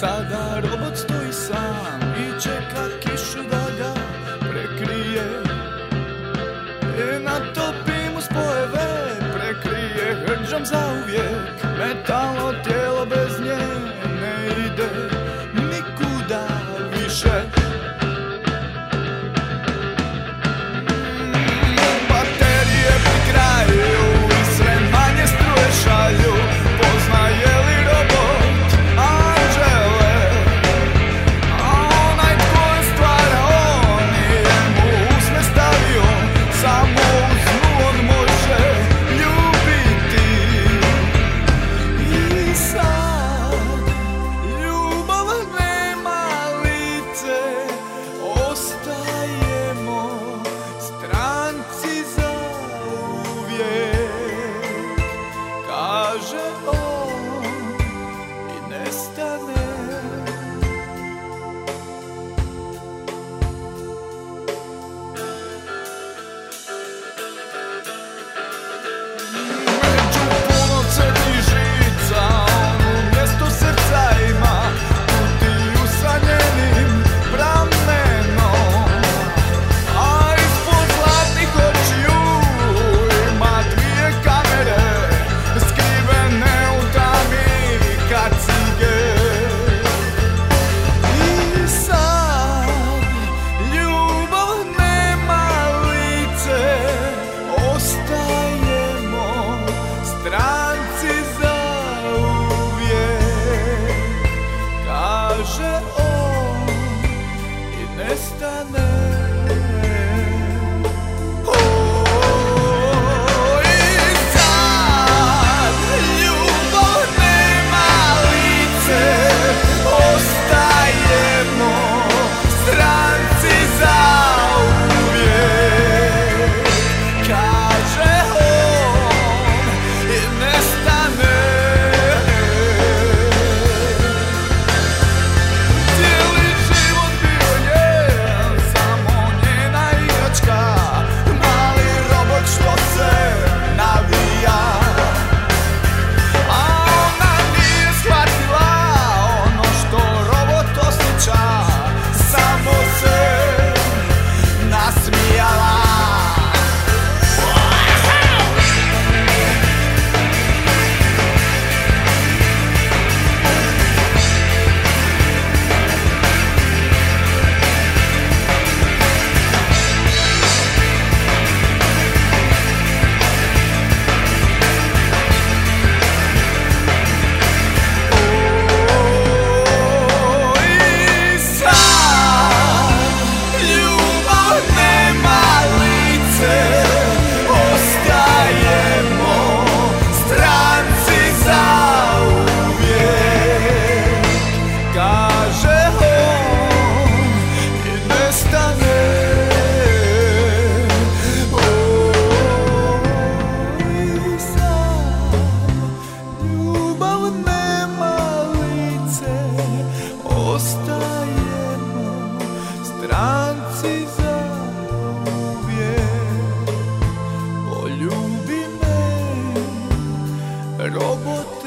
Sada robot stoji sam i čeka kišu da ga prekrije I e, natopi mu spojeve, prekrije hrđom zauvijek metalno tijelo bez nje stranci za uvijek Poljubi me, robot